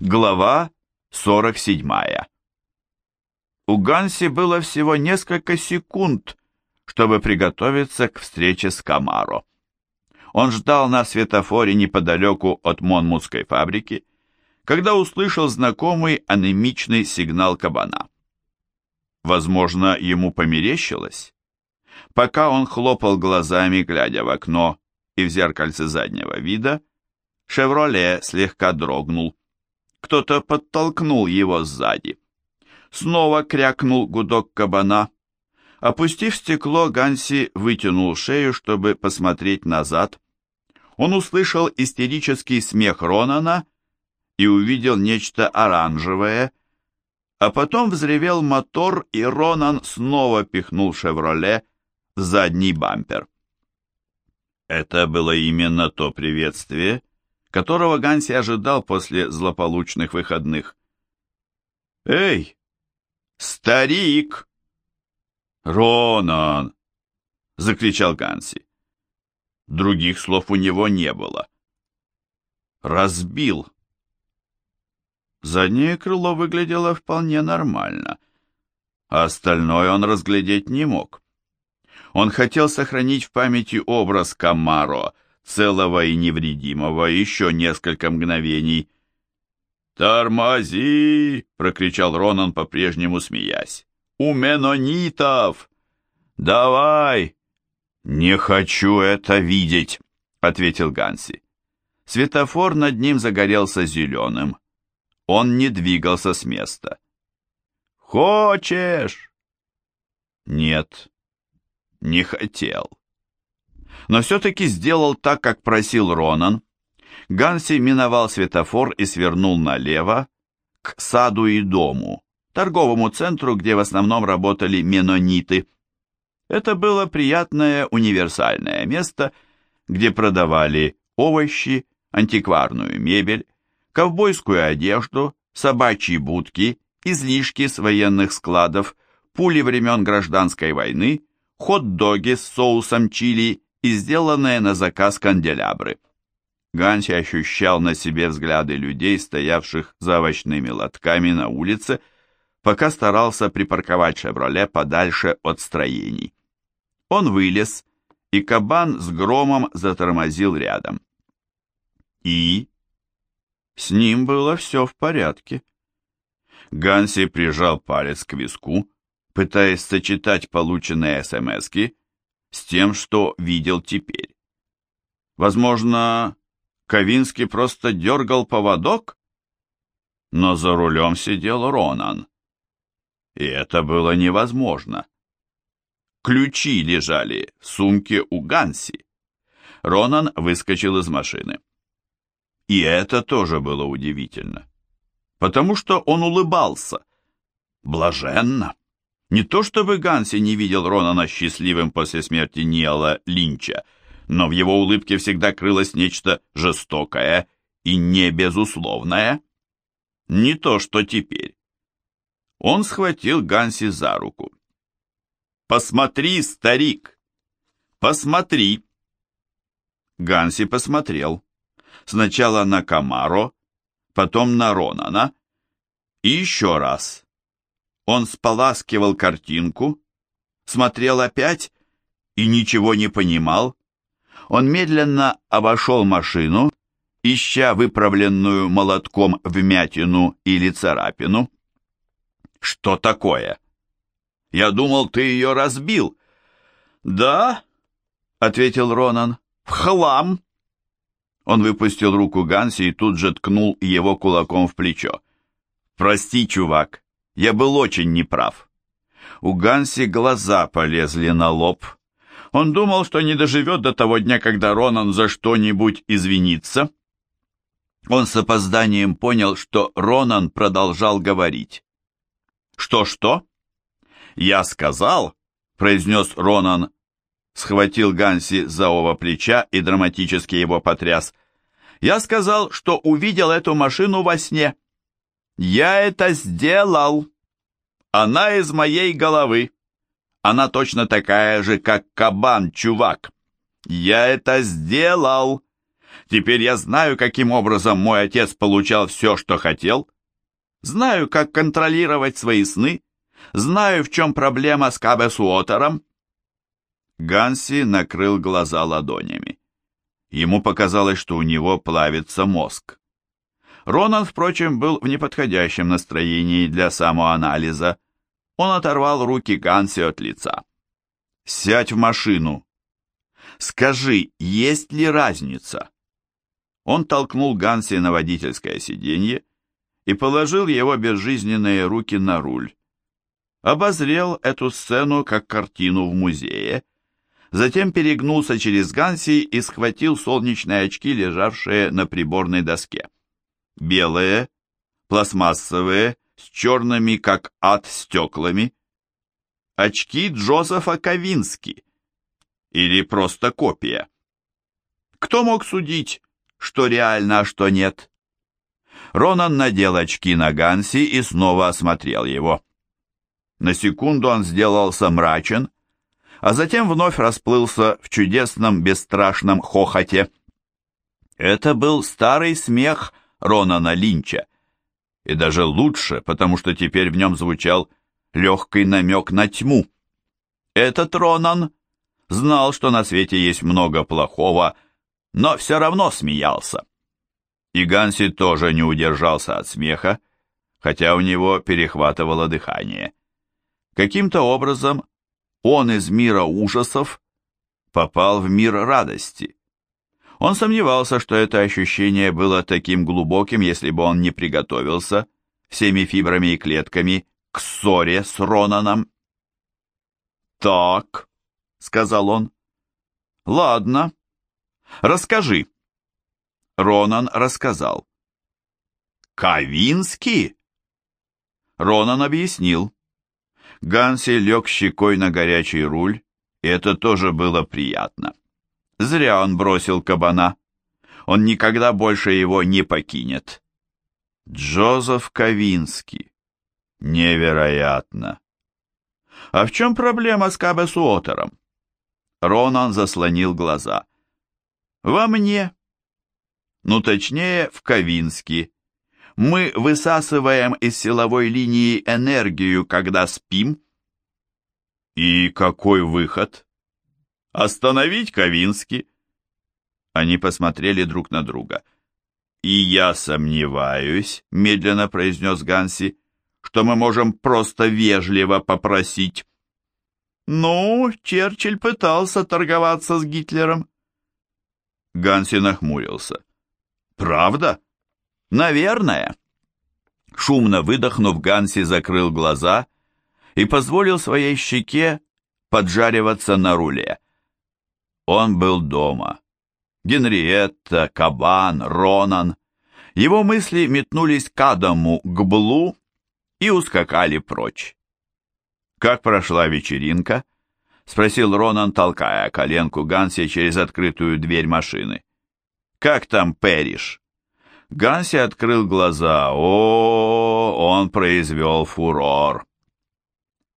Глава 47. У Ганси было всего несколько секунд, чтобы приготовиться к встрече с Камаро. Он ждал на светофоре неподалеку от Монмутской фабрики, когда услышал знакомый анемичный сигнал кабана. Возможно, ему померещилось. Пока он хлопал глазами, глядя в окно и в зеркальце заднего вида, «Шевроле» слегка дрогнул. Кто-то подтолкнул его сзади. Снова крякнул гудок кабана. Опустив стекло, Ганси вытянул шею, чтобы посмотреть назад. Он услышал истерический смех Ронана и увидел нечто оранжевое, а потом взревел мотор, и Ронан снова пихнул «Шевроле» в задний бампер. Это было именно то приветствие, которого Ганси ожидал после злополучных выходных. «Эй, старик!» «Ронан!» — закричал Ганси. Других слов у него не было. «Разбил!» Заднее крыло выглядело вполне нормально, а остальное он разглядеть не мог. Он хотел сохранить в памяти образ Камаро, целого и невредимого, еще несколько мгновений. «Тормози!» — прокричал Ронан, по-прежнему смеясь. «У менонитов! Давай!» «Не хочу это видеть!» — ответил Ганси. Светофор над ним загорелся зеленым. Он не двигался с места. «Хочешь?» «Нет, не хотел». Но все-таки сделал так, как просил Ронан. Ганси миновал светофор и свернул налево, к саду и дому, торговому центру, где в основном работали менониты. Это было приятное универсальное место, где продавали овощи, антикварную мебель, ковбойскую одежду, собачьи будки, излишки с военных складов, пули времен гражданской войны, хот-доги с соусом чили и сделанные на заказ канделябры. Ганси ощущал на себе взгляды людей, стоявших за овощными лотками на улице, пока старался припарковать «Шевроле» подальше от строений. Он вылез, и кабан с громом затормозил рядом. И с ним было все в порядке. Ганси прижал палец к виску, пытаясь сочетать полученные смски с тем, что видел теперь. Возможно, Ковинский просто дергал поводок? Но за рулем сидел Ронан. И это было невозможно. Ключи лежали в сумке у Ганси. Ронан выскочил из машины. И это тоже было удивительно, потому что он улыбался. Блаженно. Не то чтобы Ганси не видел Ронана счастливым после смерти Ниала Линча, но в его улыбке всегда крылось нечто жестокое и не безусловное. Не то, что теперь. Он схватил Ганси за руку. «Посмотри, старик! Посмотри!» Ганси посмотрел. Сначала на Камаро, потом на Ронана и еще раз. Он споласкивал картинку, смотрел опять и ничего не понимал. Он медленно обошел машину, ища выправленную молотком вмятину или царапину. «Что такое?» «Я думал, ты ее разбил». «Да?» — ответил Ронан. «В хлам!» Он выпустил руку Ганси и тут же ткнул его кулаком в плечо. «Прости, чувак, я был очень неправ». У Ганси глаза полезли на лоб. Он думал, что не доживет до того дня, когда Ронан за что-нибудь извинится. Он с опозданием понял, что Ронан продолжал говорить. «Что-что?» «Я сказал», — произнес Ронан, схватил Ганси за оба плеча и драматически его потряс. «Я сказал, что увидел эту машину во сне. Я это сделал. Она из моей головы. Она точно такая же, как кабан, чувак. Я это сделал. Теперь я знаю, каким образом мой отец получал все, что хотел. Знаю, как контролировать свои сны. Знаю, в чем проблема с Кабесуотером. Ганси накрыл глаза ладонями. Ему показалось, что у него плавится мозг. Ронан, впрочем, был в неподходящем настроении для самоанализа. Он оторвал руки Ганси от лица. «Сядь в машину. Скажи, есть ли разница?» Он толкнул Ганси на водительское сиденье и положил его безжизненные руки на руль. Обозрел эту сцену как картину в музее, затем перегнулся через Ганси и схватил солнечные очки, лежавшие на приборной доске. Белые, пластмассовые, с черными, как ад, стеклами. Очки Джозефа Ковински. Или просто копия. Кто мог судить, что реально, а что нет? Ронан надел очки на Ганси и снова осмотрел его. На секунду он сделался мрачен, а затем вновь расплылся в чудесном бесстрашном хохоте. Это был старый смех Ронана Линча, и даже лучше, потому что теперь в нем звучал легкий намек на тьму. Этот Ронан знал, что на свете есть много плохого, но все равно смеялся. И Ганси тоже не удержался от смеха, хотя у него перехватывало дыхание. Каким-то образом он из мира ужасов попал в мир радости. Он сомневался, что это ощущение было таким глубоким, если бы он не приготовился всеми фибрами и клетками к ссоре с Ронаном. «Так», — сказал он, — «ладно, расскажи». Ронан рассказал. «Кавинский?» Ронан объяснил. Ганси лег щекой на горячий руль, и это тоже было приятно. Зря он бросил кабана. Он никогда больше его не покинет. Джозеф Ковинский. Невероятно. А в чем проблема с Кабесуотером? Ронан заслонил глаза. Во мне. Ну, точнее, в Ковинске. Мы высасываем из силовой линии энергию, когда спим. И какой выход? Остановить Ковински. Они посмотрели друг на друга. «И я сомневаюсь», — медленно произнес Ганси, «что мы можем просто вежливо попросить». «Ну, Черчилль пытался торговаться с Гитлером». Ганси нахмурился. «Правда?» «Наверное». Шумно выдохнув, Ганси закрыл глаза и позволил своей щеке поджариваться на руле. Он был дома. Генриетта, Кабан, Ронан. Его мысли метнулись к Адаму, к Блу и ускакали прочь. «Как прошла вечеринка?» — спросил Ронан, толкая коленку Ганси через открытую дверь машины. «Как там Перриш?» Ганси открыл глаза. О, он произвел фурор.